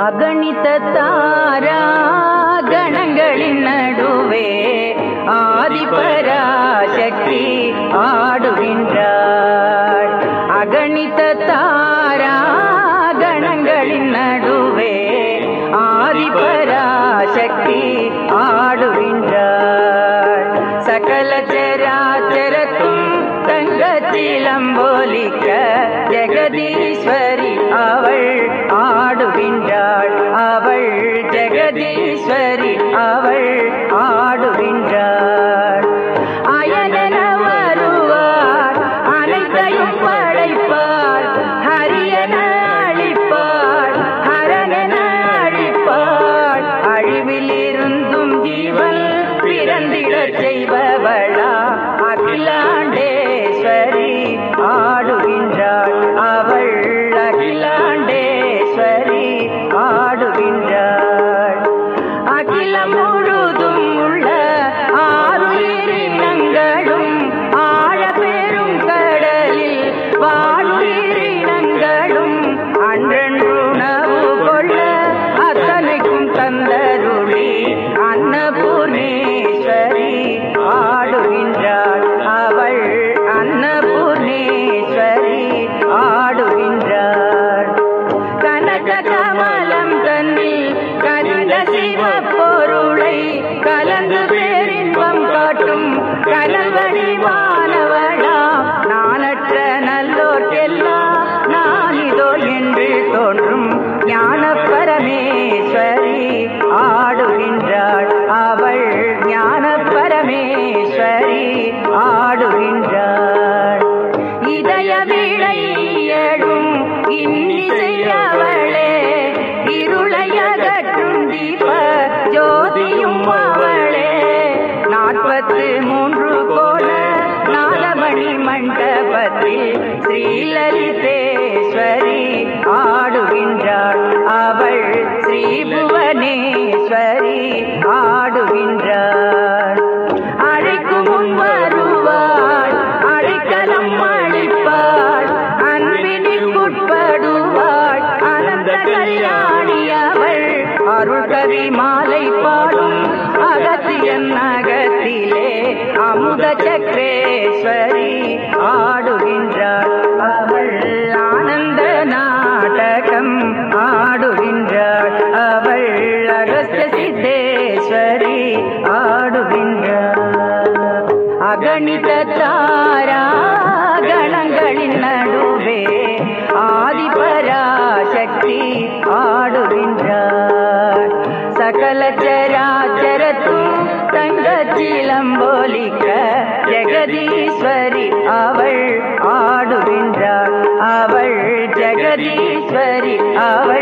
அகணித தாரா கணங்களின் நடுவே ஆதிபராசக்தி ஆடுகின்றாள் அகணித தாரா கணங்களின் நடுவே ஆதிபராசக்தி ஆடுகின்றாள் சகல சராச்சரத்தும் தங்கத்திலம்போலிக்க ஜெகதீஸ்வரி அவள் பிறந்திடச் செய்பவளா? அகிலாண்டேஸ்வரி ஆடுகின்றாள் அவள். அகிலாண்டேஸ்வரி ஆடுகின்றாள். அகிலமோ ஸ்ரீலலிதேஸ்வரி ஆடுகின்றாள் அவள் ஸ்ரீ புவனேஸ்வரி ஆடுகின்றாள் அழைக்கும் முன் வருவாள் அழைக்கலம் அழிப்பாள் அன்பினில் உட்படுவாள் அனந்த கல்யாணி அவள். அருள் கவி மாலை பாடும் அகத்தியன் அகத்திலே அமுத சக்கரேஸ்வரி ஆடுகின்றார் அவள் ஆனந்த நாடகம் ஆடுகின்றாள் அவள் அகஸ்த சித்தேஸ்வரி ஆடுகின்றாள் அகணித தாரா கணங்களின் நடுவே ஆதிபராசக்தி ஆடுகின்றாள் சகல ஜெகதீஸ்வரி அவள் ஆடுகின்றாள். அவள் ஜெகதீஸ்வரி அவள்